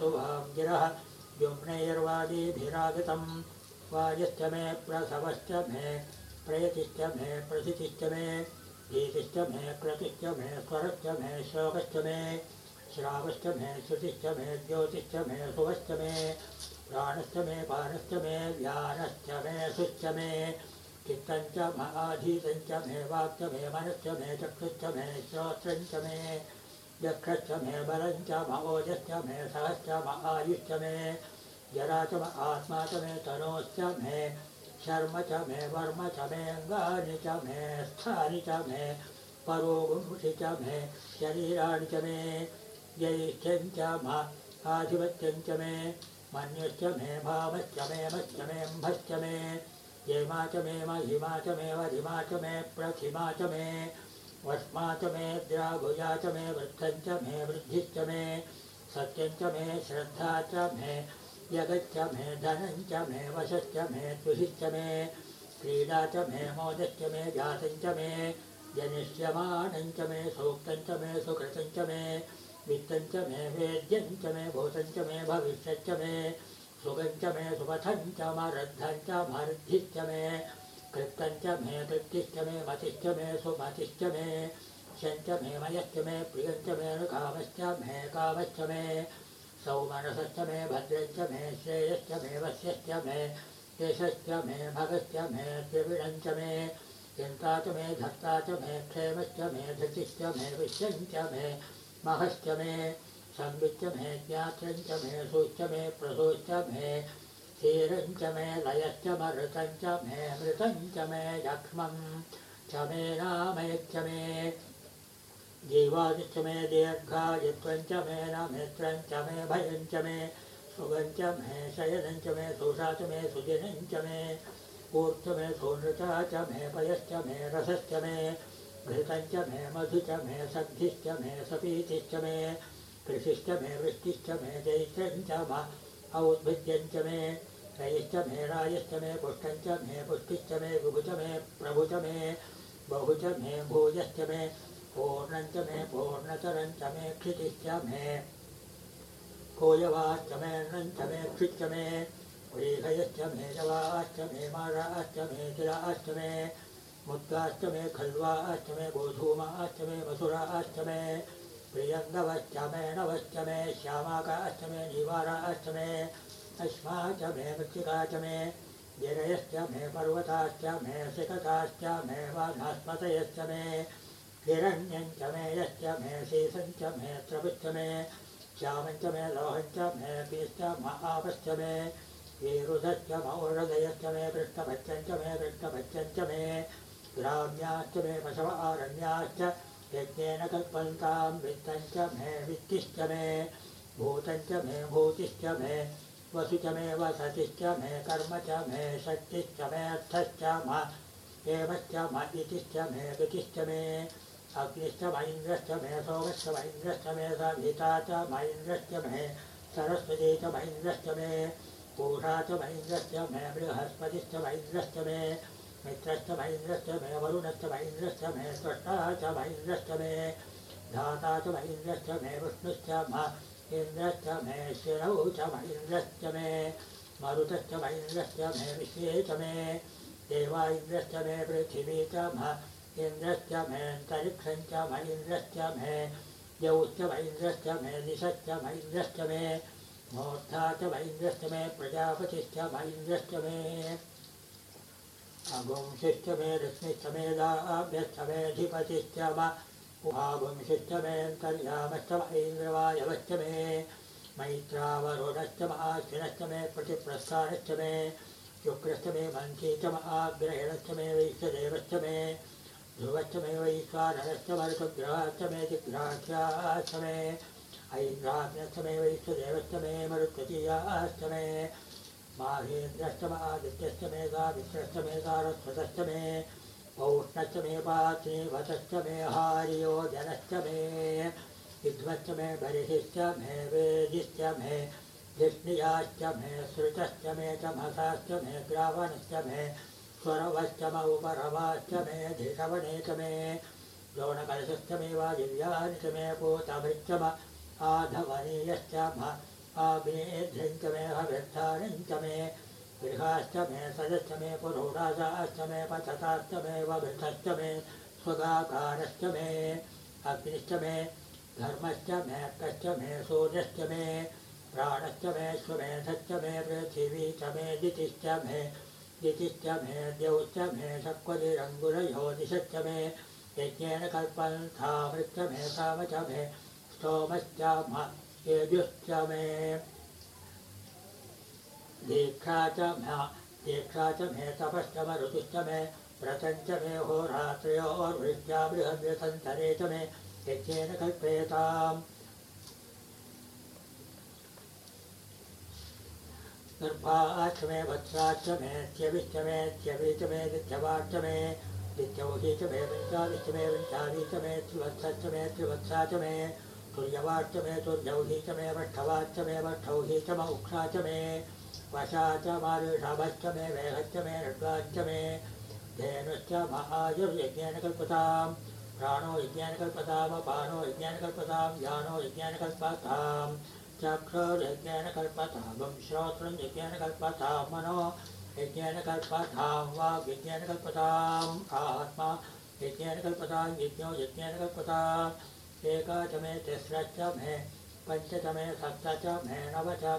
सुभां गिरः व्युम्नैर्वादीभिरागतं वायश्च मे प्रसवश्च मे, प्रयतिश्च मे, प्रसितिश्च मे गीतिश्च मे क्रतिश्च मे, स्वरश्च मे, शोकश्च मे, श्रावश्च मे, श्रुतिश्च मे, ज्योतिश्च मे सुवश्च मे, प्राणश्च मे पानश्च मे व्यानश्च मे, सुश्च मे, चित्तञ्च मे वाक्च मे, मनश्च मे, चक्षुश्च मे, श्रोत्रञ्च मे। यक्षश्च मे बलञ्च महोजश्च मे सहश्च महायुश्च मे जरा च आत्मा च मे तनोश्च मे शर्म च मे वर्म च मे अङ्गानि च मे स्थानि च मे परोगुंसि च मे शरीराणि च मे जैष्ठ्यं च मा आधिपत्यं च मे मन्युश्च मे भावश्च मे मश्च मे अम्भश्च मे हेमा च मे महिमा च मे वधिमा च मे प्रथिमा च मे वस्मा च मे द्राभुजा च मे वृद्धं मे वृद्धिश्च मे सत्यं मे श्रद्धा च मे यगच्च मे धनं च मे वशश्च मे तुहिश्च मे क्रीडा च मे मोदश्च मे जातं मे जनिष्यमानं मे सूक्तं मे सुकृतं मे वित्तं मे वेद्यं मे भूतं मे भविष्यच्च मे सुगञ्च मे सुपथं च मरद्धं मे कृतं मे कृत्तिश्च मे मतिश्च मे सुमतिश्च मे, शञ्च मे मयश्च मे प्रियञ्च मे, कामश्च मे कामश्च मे, सौमनसश्च मे भद्रञ्च मे, श्रेयश्च मे, वश्यश्च मे, केशश्च मे, भगश्च मे त्रिविणञ्च मे चिन्ता च मे धर्ता च मे, क्षेमश्च मे, धृतिश्च मे, विश्यञ्च मे, महश्च मे, संविच्च मे ज्ञात्रञ्च मे, सूच्च मे, प्रसूच्च मे क्षीरञ्च मे लयश्च मृतञ्च मे मृतञ्च मे यक्ष्मं च मे नामयच्च मे जीवादिश्च मे दीर्घायुत्वञ्च मे नमित्रञ्च मे भयञ्च मे सुगञ्च मे शयनञ्च मे सुषा च मे सुदिनञ्च मे ऊर्च मे सूनृता च मे पयश्च मे रसश्च मे घृतञ्च मे मधु च मे सद्धिश्च मे सपीतिश्च मे कृषिश्च मे वृष्टिश्च मे मा औद्भिद्यञ्च मे रयश्च मे रायश्च मे पुष्टञ्च मे पुष्टिश्च मे विभुच मे प्रभुच मे बहुच मे भूयश्च मे पूर्णञ्च मे पूर्णचरञ्च मे क्षितिश्च मे कोयवाश्च मे अन्नञ्च मे क्षिश्च मे व्रीहयश्च मे जवाश्च मे माराश्च मे तिलाश्च मे मुद्गाश्च मे खल्वाश्च मे गोधूमाश्च मे मसुराश्च मे प्रियङ्गवश्च मे नवश्च मे श्यामाकाश्च मे निवाराश्च मे अश्मा च मे मृत्तिका च मे गिरयश्च मे पर्वताश्च मे सिकताश्च मे वाघास्पतयश्च मे हिरण्यञ्च मे यश्च मे शेषञ्च मे त्रपुश्च मे श्यामञ्च मे लोहञ्च मे पीश्च महापश्च मे वीरुधश्च मौरदयश्च मे पृष्ठभच्चञ्च मे पृष्ठभच्चञ्च मे ग्राम्याश्च मे पशव आरण्याश्च यज्ञेन कल्पन्तां वित्तञ्च मे वित्तिश्च मे भूतञ्च मे भूतिश्च मे वसु च मे वसतिश्च मे कर्म च मे शक्तिश्च मे अर्थश्च म एवश्च म इतिश्च मे गतिश्च मे अग्निश्च म इन्द्रश्च मे सोमश्च म इन्द्रश्च मे सभिता च म इन्द्रश्च मे सरस्वती च म इन्द्रश्च मे पूषा च म इन्द्रश्च मे बृहस्पतिश्च म इन्द्रश्च मे मित्रश्च महेन्द्रश्च मे वरुणश्च महेन्द्रश्च मे स्रष्टा च महेन्द्रश्च मे धाता च महेन्द्रश्च मे विष्णुश्च म इन्द्रश्च मे शिरौ च महेन्द्रश्च मे मरुतश्च महेन्द्रश्च मे विश्वे च मे देवा इन्द्रश्च मे पृथिवी च म इन्द्रश्च मे अन्तरिक्षञ्च म इन्द्रश्च मे यौश्च म इन्द्रश्च मे दिशश्च म इन्द्रश्च मे मूर्धा च म इन्द्रश्च मे प्रजापतिश्च म इन्द्रश्च मे रश्मिश्च मे दाभ्यश्च मेऽधिपतिश्च म उभागुंसिश्च मेऽन्तर्यामश्च म मे मैत्रावरुणश्च म आश्विनश्च मे, प्रतिप्रस्थानश्च मे, शुक्रश्च मे मन्त्री च म मे, वैश्वदेवश्च मे, ध्रुवश्च मे, वैश्वानरश्च मरुतग्रहाश्च मे जिघ्राख्याश्च मे ऐन्द्राग्नश्च मे, वैश्वदेवश्च मे मरुत्वतीयाश्च मे, माहेन्द्रश्च म आदित्यश्च मे सावित्रश्च मे, सारस्वतश्च मे पौष्णश्च मे पात्रीवतश्च मे हार्योजनश्च मे विध्वश्च मे बर्हिश्च मे वेदिश्च मे धिष्णियाश्च मे सृतश्च मे च मसाश्च मे ग्रावणश्च मे स्वरवश्च म उपरवाश्च मे धिषवणे च मे द्रोणकलशश्च मे वादिव्यानि च मे पूतभृश्च म आधवनीयश्च म आग्नेयध्यञ्च मे हव्यर्थानञ्च मे गृहाश्च मे सदश्च मे पुरोराजाश्च मे पथताश्च मे वृथश्च मे स्वगाकारश्च मे अग्निश्च मे धर्मश्च मे कश्च मे सूर्यश्च मे प्राणश्च मे स्वमेधश्च मे पृथिवी च मे दितिश्च मे दितिश्च मे द्यौश्च मे शक्वतिरङ्गुलयोदिशश्च मे यज्ञेन कल्पन्थामृश्च मे काम च मे स्तोमश्च मे दीक्षा च मे तपश्च मरुतुश्च मे व्रतञ्च मे होरात्रयोर्वृष्ट्या बृहद्व्यसन्तरे च मे यज्ञेन कल्पेताम् गर्भाच्च मे वत्साच्च मे च्यविश्च मे च्यविच मे दित्यौही च मे विंशादिश्च मे विंशादी च मे त्रिवत्सश्च मे त्रिवत्सा च मे तुर्यवाच्च मे तुर्यौही च मे वष्ठवाच्च मे वष्ठौही च म उक्षा च मे वशा च मे वेहश्च मे ऋड्वाच्च मे धेनुश्च महायुर्यज्ञेन कल्पताम् प्राणो यज्ञेन कल्पताम् अपानो यज्ञेन कल्पताम् यानो यज्ञेन कल्पताम् चक्षुर्यज्ञेन श्रोत्रं यज्ञेन मनो यज्ञेन कल्पताम् वाग्यज्ञेन कल्पताम् आत्मा यज्ञेन कल्पताम् यज्ञो यज्ञेन कल्पताम् एका च मे तिस्रश्च मे पञ्च च मे सप्त च मे नव च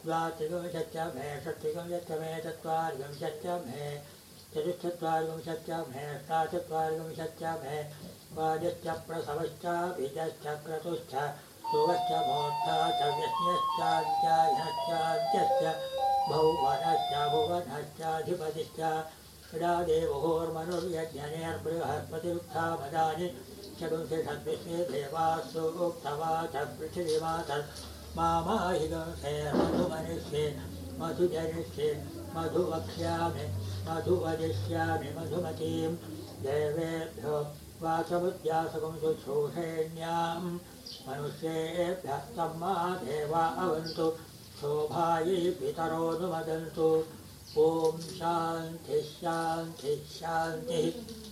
चत्वारिविंशत्य म् े षट्विंशत्यमे चत्वारि विंशत्य े चतुश्चत्वारिविंशत्य ेष्टाचत्वारिविंशत्य े वाजश्च प्रसवश्च भिश्चच्रतुश्च सुरश्च भोक्ता चाध्याश्चान्त्यश्च भौवनश्च भुवनश्चाधिपतिश्च पीडा देवोर्मनुर्यज्ञने षद्विश्वे पदानि उक्तवाच पृथिवीवाच मधुमनिष्ये मधुजनिष्ये मधु वक्ष्यामि मधु वदिष्यामि मधुमतीं देवेभ्यो वाचमुद्यासकं शुश्रूषेण्याम् मनुष्येभ्यः सम्मा देवा अवन्तु शोभायै पितरोऽनुमदन्तु ॐ शान्तिः शान्तिः शान्तिः